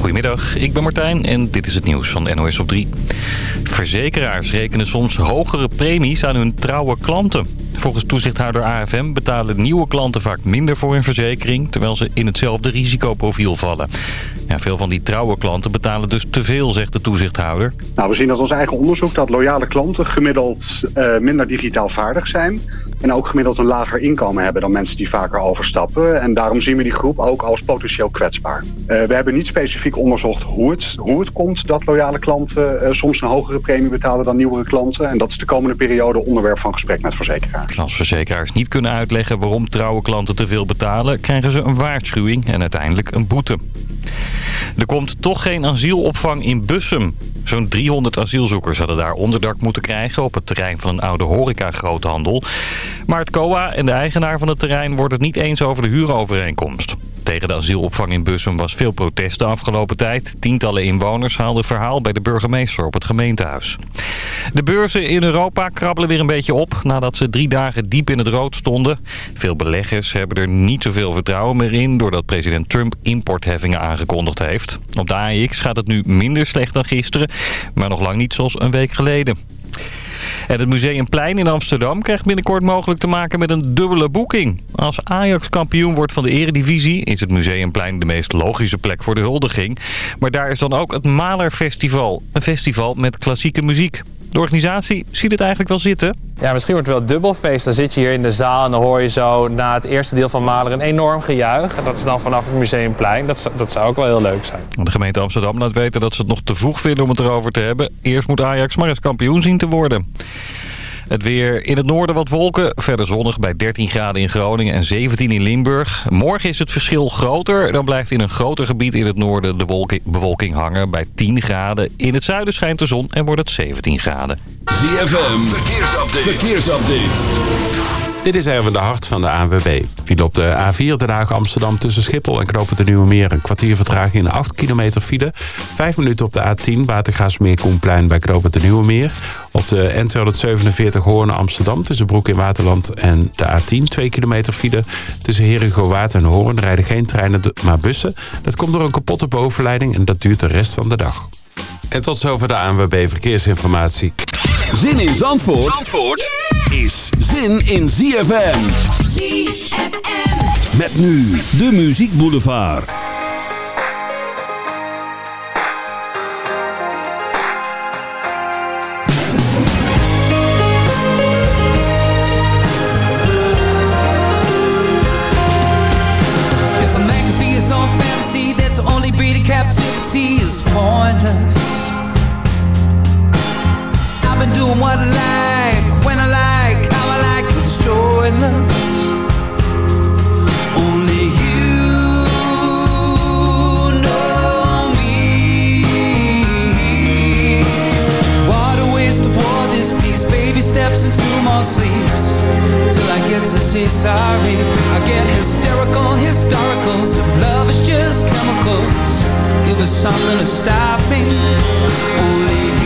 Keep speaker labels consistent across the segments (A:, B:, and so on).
A: Goedemiddag, ik ben Martijn en dit is het nieuws van NOS op 3. Verzekeraars rekenen soms hogere premies aan hun trouwe klanten. Volgens toezichthouder AFM betalen nieuwe klanten vaak minder voor hun verzekering... terwijl ze in hetzelfde risicoprofiel vallen. Ja, veel van die trouwe klanten betalen dus te veel, zegt de toezichthouder.
B: Nou, we zien uit ons eigen onderzoek dat loyale klanten gemiddeld uh, minder digitaal vaardig zijn... en ook gemiddeld een lager inkomen hebben dan mensen die vaker overstappen. En daarom zien we die groep ook als potentieel kwetsbaar. Uh, we hebben niet specifiek onderzocht hoe het, hoe het komt dat loyale klanten uh, soms een hogere premie betalen dan nieuwere klanten. En dat is de komende periode onderwerp van gesprek met verzekeraars.
A: Als verzekeraars niet kunnen uitleggen waarom trouwe klanten te veel betalen... krijgen ze een waarschuwing en uiteindelijk een boete. Er komt toch geen asielopvang in Bussum. Zo'n 300 asielzoekers hadden daar onderdak moeten krijgen... op het terrein van een oude horeca-groothandel. Maar het COA en de eigenaar van het terrein worden het niet eens over de huurovereenkomst. Tegen de asielopvang in Bussum was veel protest de afgelopen tijd. Tientallen inwoners haalden verhaal bij de burgemeester op het gemeentehuis. De beurzen in Europa krabbelen weer een beetje op nadat ze drie dagen diep in het rood stonden. Veel beleggers hebben er niet zoveel vertrouwen meer in doordat president Trump importheffingen aangekondigd heeft. Op de AEX gaat het nu minder slecht dan gisteren, maar nog lang niet zoals een week geleden. En het Museumplein in Amsterdam krijgt binnenkort mogelijk te maken met een dubbele boeking. Als Ajax kampioen wordt van de eredivisie is het Museumplein de meest logische plek voor de huldiging. Maar daar is dan ook het Malerfestival, een festival met klassieke muziek. De organisatie ziet het eigenlijk wel zitten.
C: Ja, misschien wordt het wel dubbelfeest. Dan zit je hier in de zaal en dan hoor je zo na het eerste deel van Maler een enorm gejuich. En dat is dan vanaf het Museumplein. Dat, dat zou ook wel heel leuk zijn.
A: De gemeente Amsterdam laat weten dat ze het nog te vroeg vinden om het erover te hebben. Eerst moet Ajax maar eens kampioen zien te worden. Het weer in het noorden wat wolken. Verder zonnig bij 13 graden in Groningen en 17 in Limburg. Morgen is het verschil groter. Dan blijft in een groter gebied in het noorden de bewolking hangen bij 10 graden. In het zuiden schijnt de zon en wordt het 17 graden.
D: ZFM, verkeersupdate. verkeersupdate. Dit is Erwin de Hart van de ANWB. File op de A4 Den Haag Amsterdam tussen Schiphol en Knopen de Nieuwe Meer. Een kwartier vertraging in 8 kilometer file. Vijf minuten op de A10 Watergaasmeer Koenplein bij Knopen de Nieuwe Meer. Op de N247 Hoorn Amsterdam tussen Broek in Waterland en de A10. 2 kilometer file. Tussen Herengowaard en Hoorn rijden geen treinen maar bussen. Dat komt door een kapotte bovenleiding en dat duurt de rest van de dag. En tot zover de ANWB Verkeersinformatie.
E: Zin in Zandvoort, Zandvoort is zin in ZFM.
F: ZFM.
E: Met nu de Muziek Boulevard.
G: If a man could be his own fantasy, that's only breeding captivity is pointless. Doing what I like, when I like, how I like, it's joyless. Only you know me. What a waste of war this piece. Baby steps into more sleeps till I get to say sorry. I get hysterical, historicals. If love is just chemicals, give us something to stop me. Only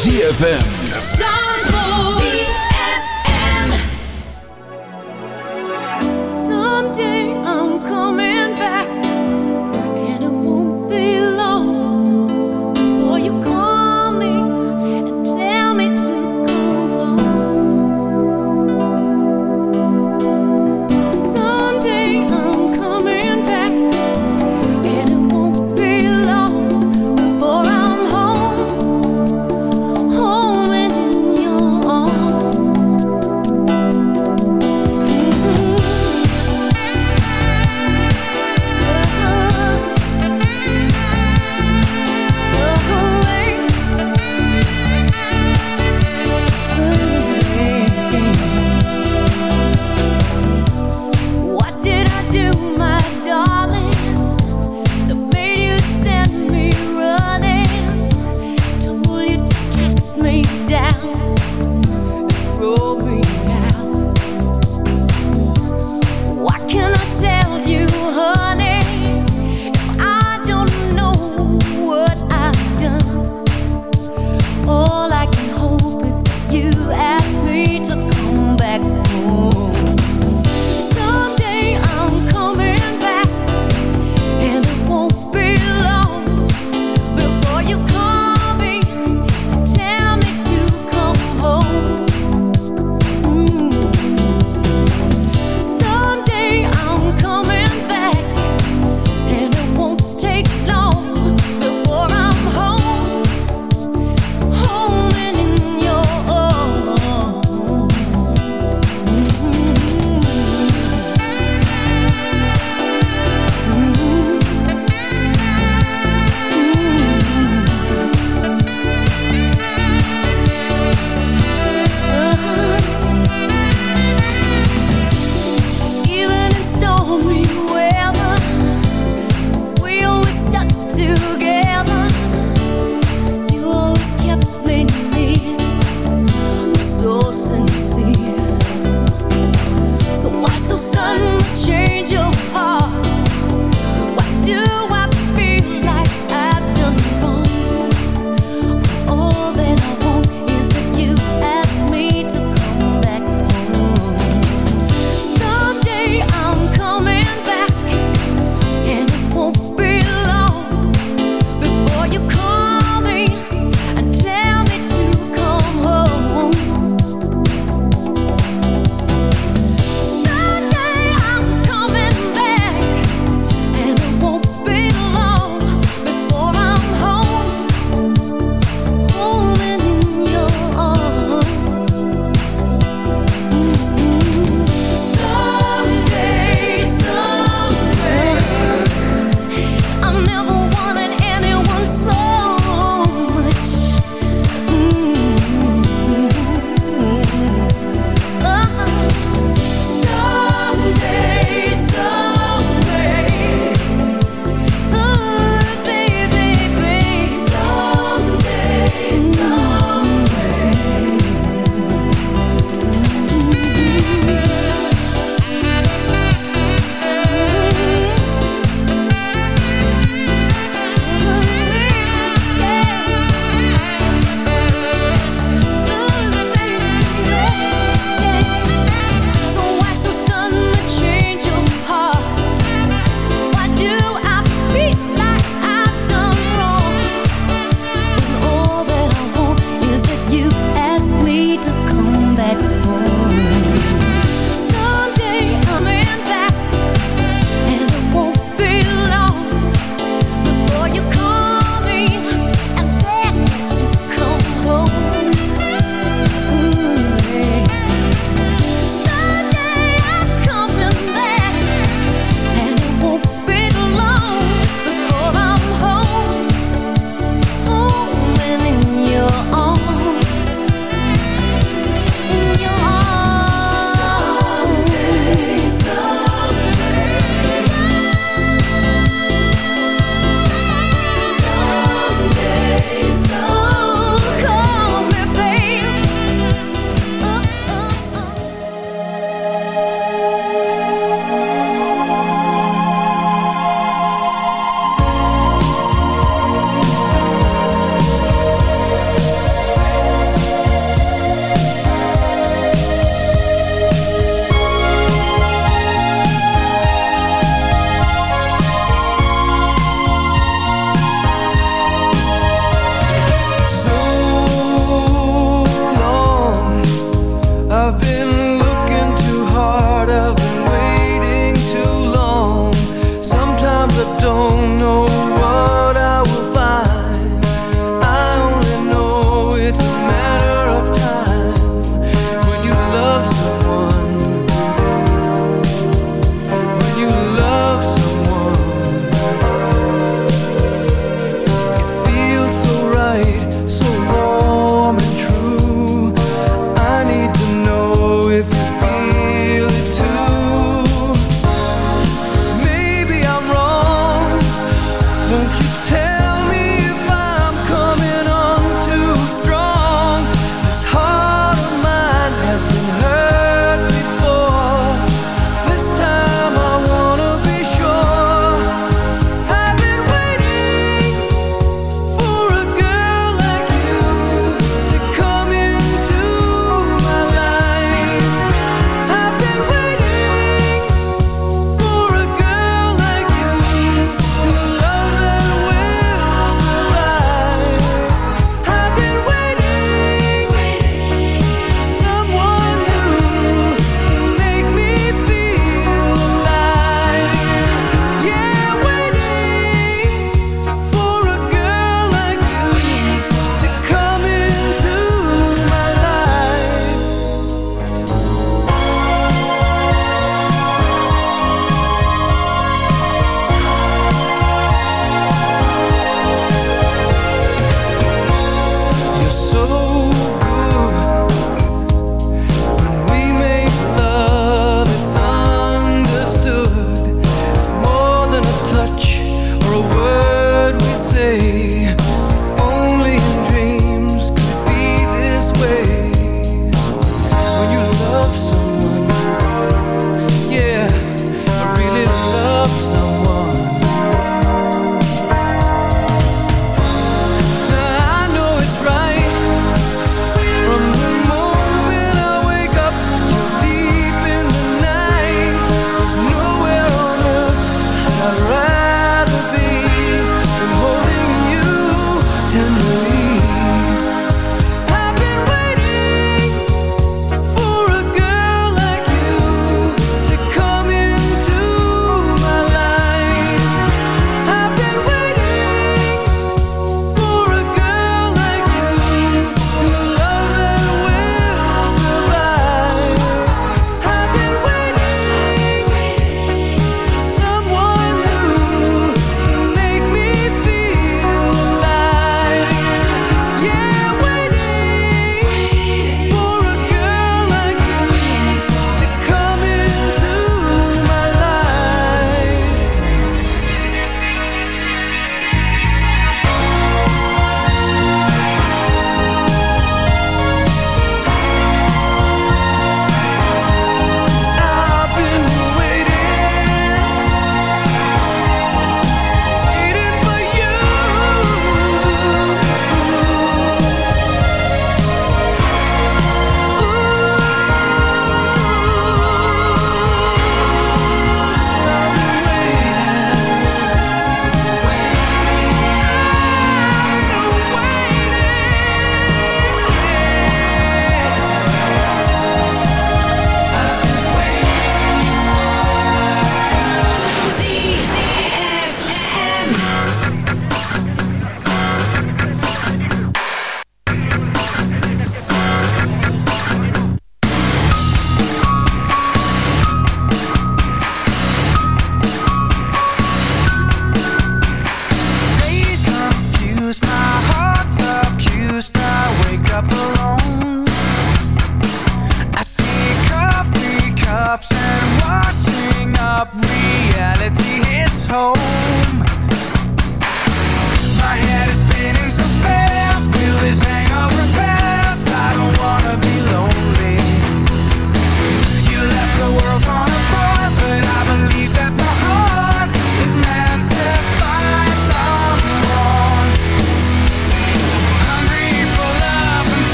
E: ZFM.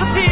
G: สั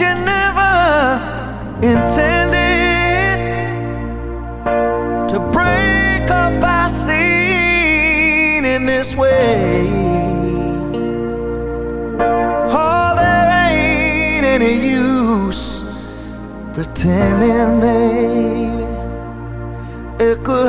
H: you never intended to break up our scene in this way. Oh, there ain't any use pretending, baby. It could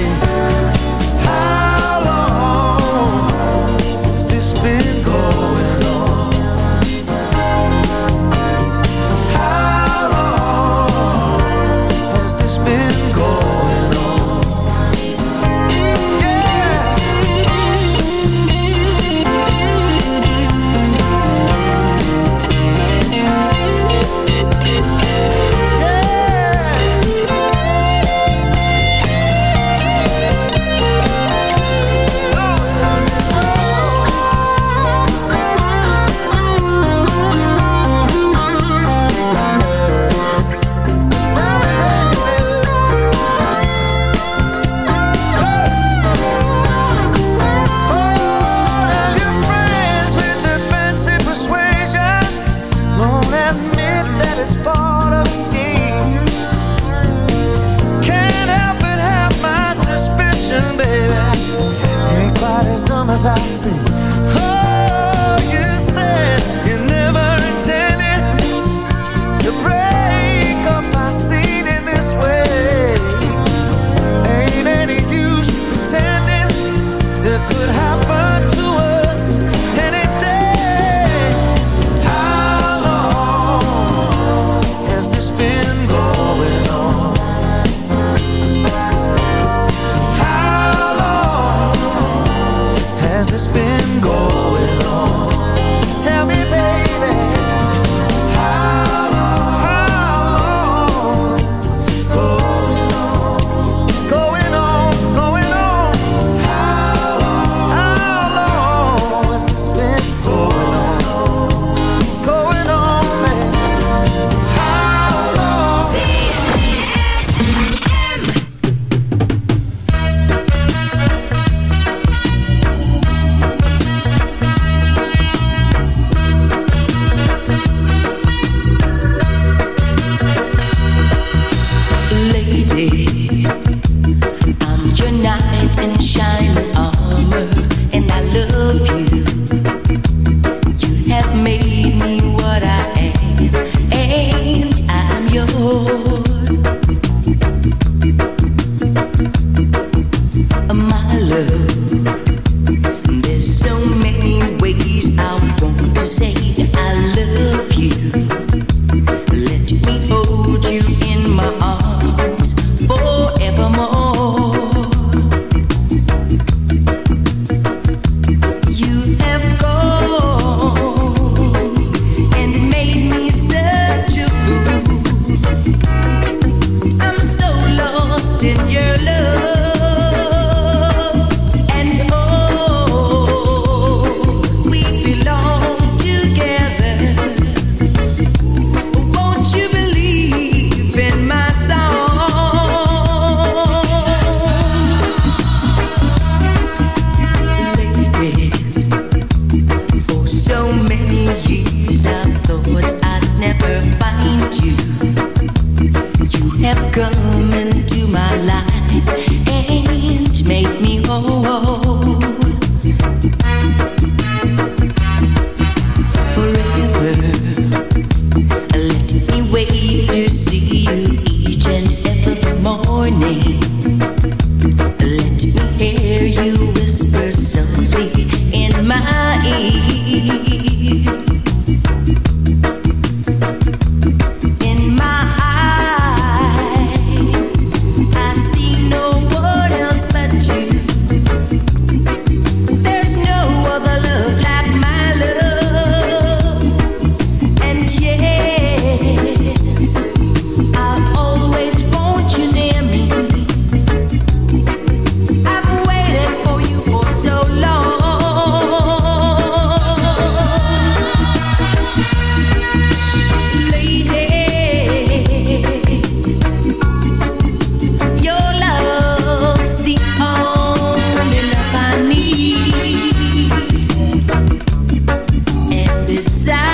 G: inside.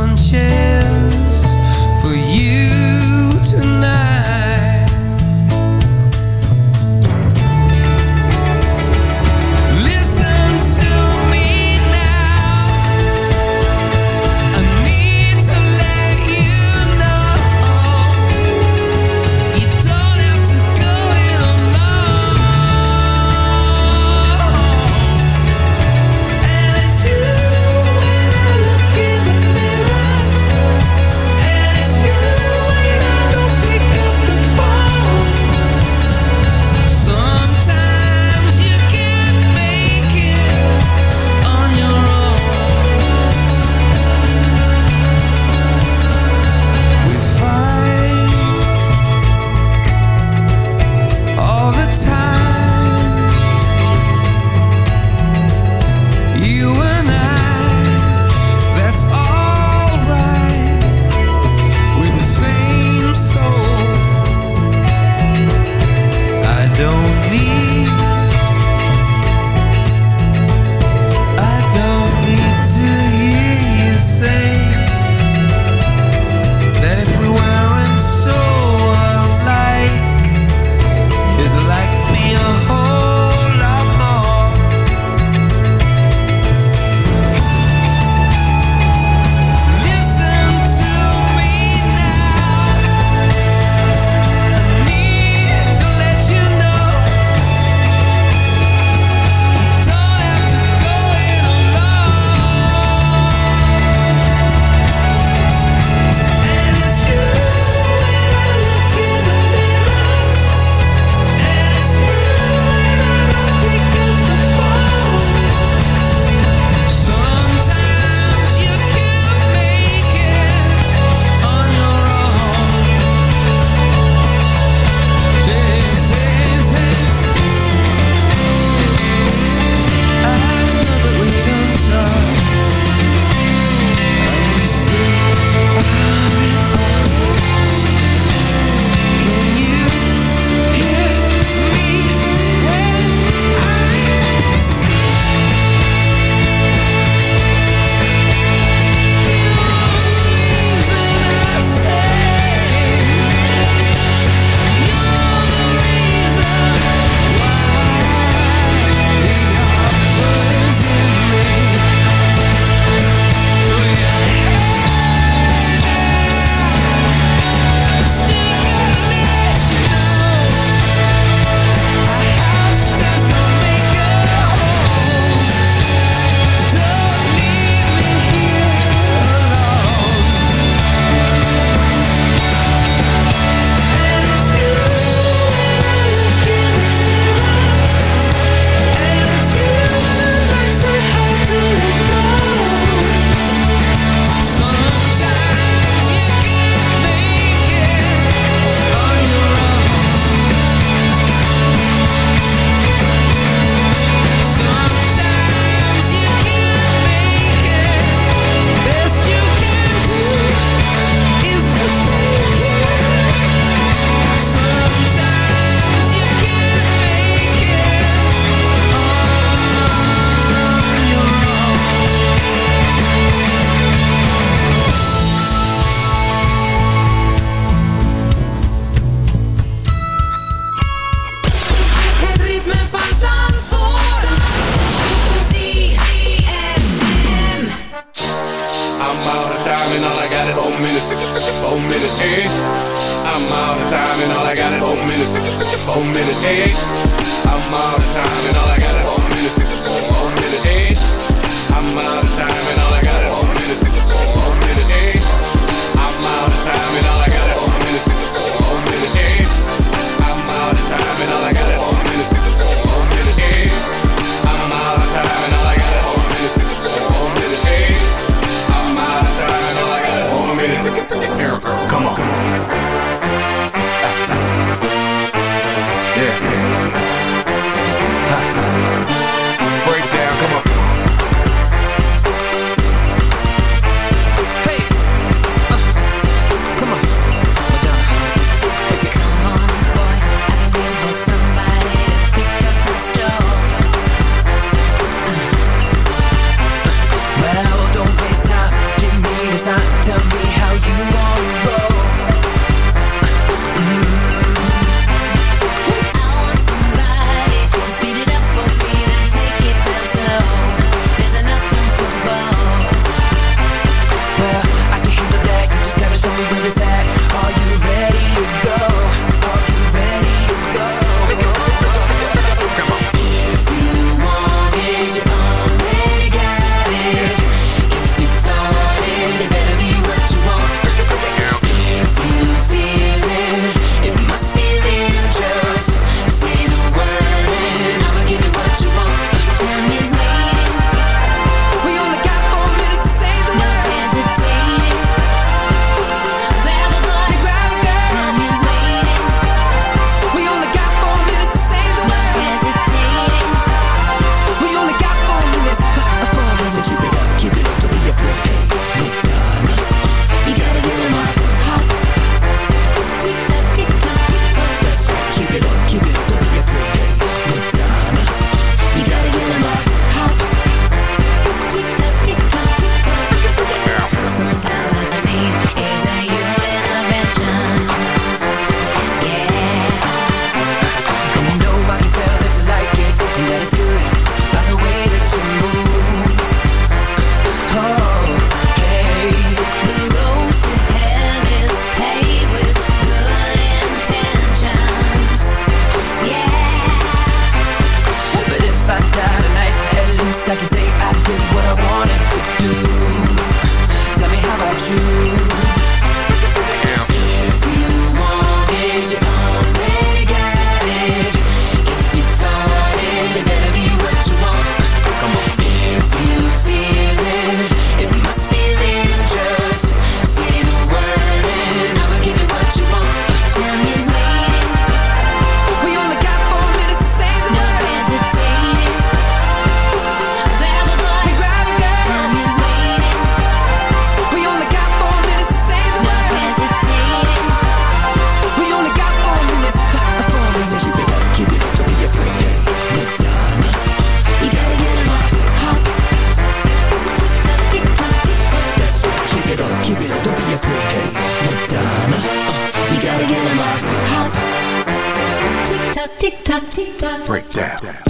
G: The punches for you tonight.
I: tick
F: tock,
I: tick tock, breakdown. breakdown.